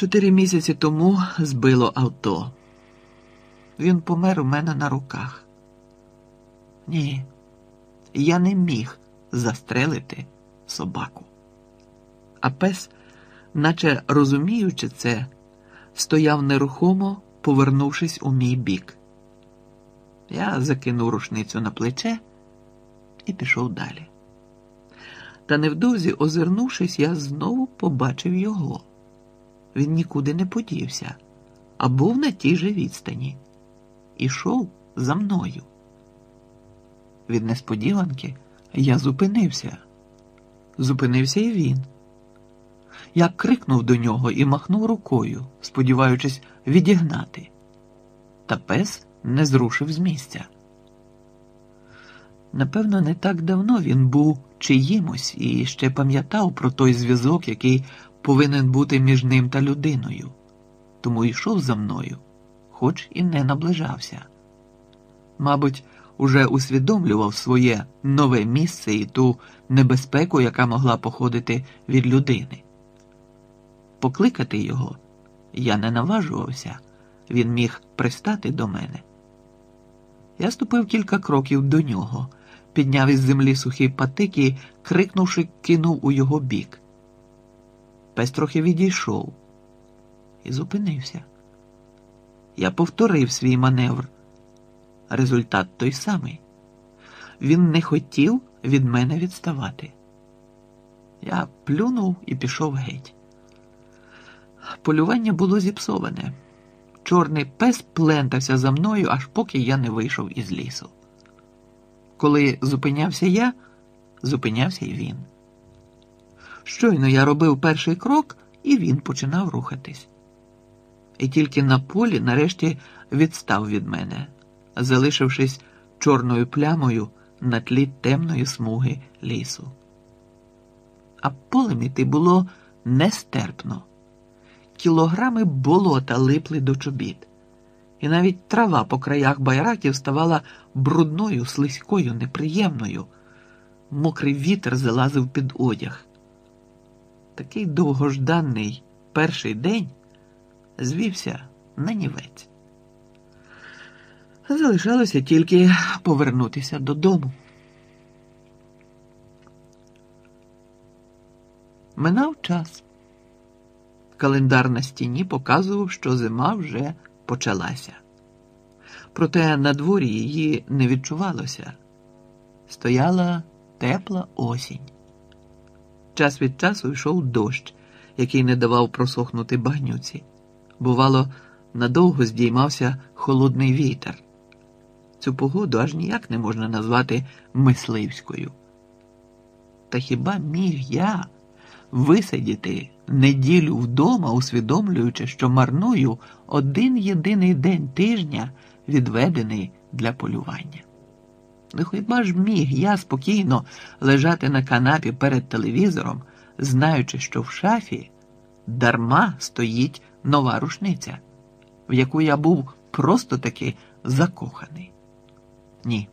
Чотири місяці тому збило авто. Він помер у мене на руках. Ні, я не міг застрелити собаку. А пес, наче розуміючи це, стояв нерухомо, повернувшись у мій бік. Я закинув рушницю на плече і пішов далі. Та невдовзі, озирнувшись, я знову побачив його. Він нікуди не подівся, а був на тій же відстані. Ішов за мною. Від несподіванки я зупинився. Зупинився і він. Я крикнув до нього і махнув рукою, сподіваючись відігнати. Та пес не зрушив з місця. Напевно, не так давно він був чиїмось і ще пам'ятав про той зв'язок, який повинен бути між ним та людиною, тому йшов за мною, хоч і не наближався. Мабуть, уже усвідомлював своє нове місце і ту небезпеку, яка могла походити від людини. Покликати його я не наважувався, він міг пристати до мене. Я ступив кілька кроків до нього, підняв із землі сухий патик і, крикнувши, кинув у його бік. Пес трохи відійшов і зупинився. Я повторив свій маневр. Результат той самий. Він не хотів від мене відставати. Я плюнув і пішов геть. Полювання було зіпсоване. Чорний пес плентався за мною, аж поки я не вийшов із лісу. Коли зупинявся я, зупинявся й він. Щойно я робив перший крок, і він починав рухатись. І тільки на полі нарешті відстав від мене, залишившись чорною плямою на тлі темної смуги лісу. А полеміти було нестерпно. Кілограми болота липли до чобіт, і навіть трава по краях байраків ставала брудною, слизькою, неприємною. Мокрий вітер залазив під одяг. Такий довгожданий перший день звівся на нівець. Залишалося тільки повернутися додому. Минав час. Календар на стіні показував, що зима вже почалася. Проте на дворі її не відчувалося. Стояла тепла осінь. Час від часу йшов дощ, який не давав просохнути багнюці. Бувало, надовго здіймався холодний вітер. Цю погоду аж ніяк не можна назвати мисливською. Та хіба міг я висидіти неділю вдома, усвідомлюючи, що марную один єдиний день тижня, відведений для полювання? Ну хіба ж міг я спокійно лежати на канапі перед телевізором, знаючи, що в шафі дарма стоїть нова рушниця, в яку я був просто таки закоханий? Ні,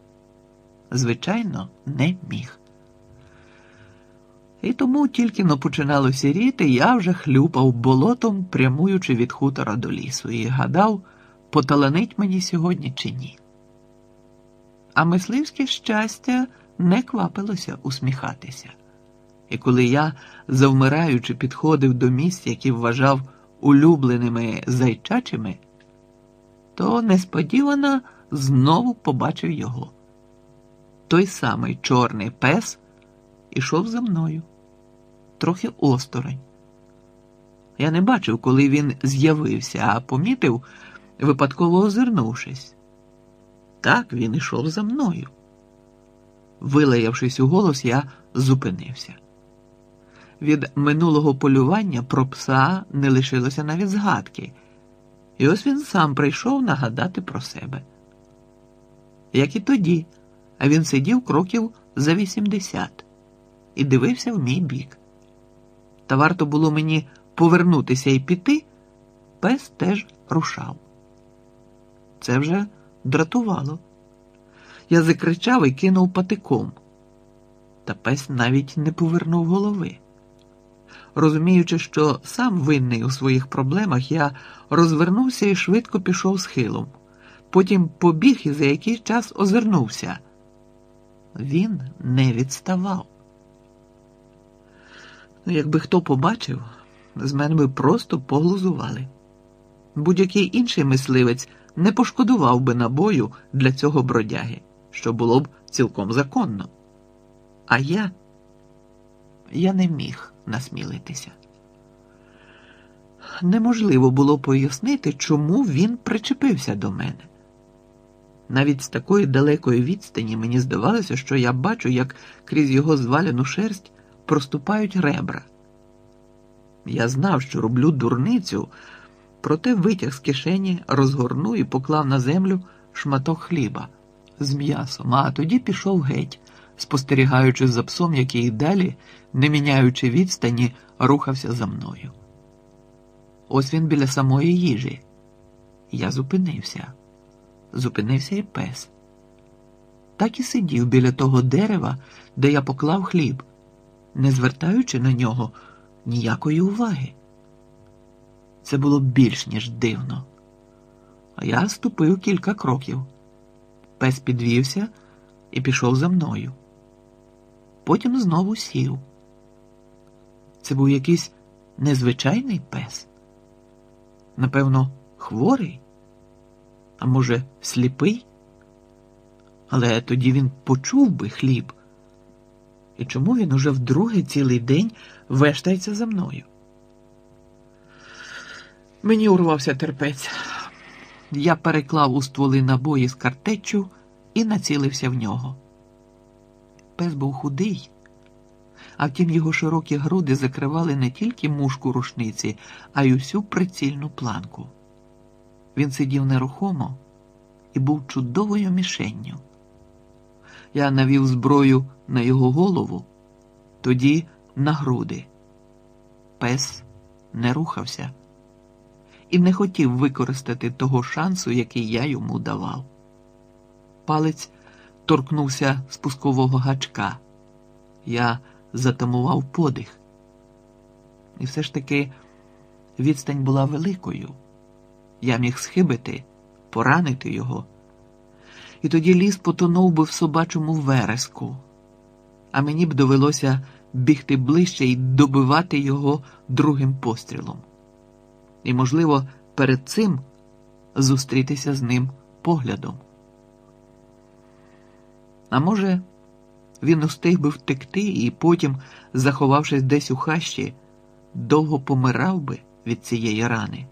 звичайно, не міг. І тому тільки но починало сіріти, я вже хлюпав болотом, прямуючи від хутора до лісу, і гадав, поталанить мені сьогодні чи ні. А мисливське щастя не квапилося усміхатися. І коли я, завмираючи, підходив до місць, які вважав улюбленими зайчачими, то несподівано знову побачив його. Той самий чорний пес ішов за мною, трохи осторонь. Я не бачив, коли він з'явився, а помітив, випадково озирнувшись. Так він ішов за мною. Вилаявшись у голос, я зупинився. Від минулого полювання про пса не лишилося навіть згадки, і ось він сам прийшов нагадати про себе. Як і тоді, а він сидів кроків за вісімдесят і дивився в мій бік. Та варто було мені повернутися і піти, пес теж рушав. Це вже дратувало. Я закричав і кинув патиком, та пес навіть не повернув голови. Розуміючи, що сам винний у своїх проблемах, я розвернувся і швидко пішов схилом. Потім побіг і за якийсь час озирнувся. Він не відставав. Ну, якби хто побачив, з мене би просто поглузували. Будь-який інший мисливець не пошкодував би набою для цього бродяги, що було б цілком законно. А я, я не міг насмілитися. Неможливо було пояснити, чому він причепився до мене. Навіть з такої далекої відстані мені здавалося, що я бачу, як крізь його звалену шерсть проступають ребра. Я знав, що роблю дурницю, проте витяг з кишені, розгорнув і поклав на землю шматок хліба з м'ясом, а тоді пішов геть, спостерігаючи за псом, який далі, не міняючи відстані, рухався за мною. Ось він біля самої їжі. Я зупинився. Зупинився і пес. Так і сидів біля того дерева, де я поклав хліб, не звертаючи на нього ніякої уваги. Це було більш ніж дивно. А я ступив кілька кроків. Пес підвівся і пішов за мною. Потім знову сів. Це був якийсь незвичайний пес. Напевно, хворий, а може, сліпий? Але тоді він почув би хліб. І чому він уже вдруге цілий день вештається за мною? Мені урвався терпець. Я переклав у стволи набої з картеччю і націлився в нього. Пес був худий, а втім його широкі груди закривали не тільки мушку рушниці, а й усю прицільну планку. Він сидів нерухомо і був чудовою мішенню. Я навів зброю на його голову, тоді на груди. Пес не рухався і не хотів використати того шансу, який я йому давав. Палець торкнувся спускового гачка. Я затамував подих. І все ж таки відстань була великою. Я міг схибити, поранити його. І тоді ліс потонув би в собачому вереску, а мені б довелося бігти ближче і добивати його другим пострілом. І, можливо, перед цим зустрітися з ним поглядом. А може, він устиг би втекти і потім, заховавшись десь у хащі, довго помирав би від цієї рани.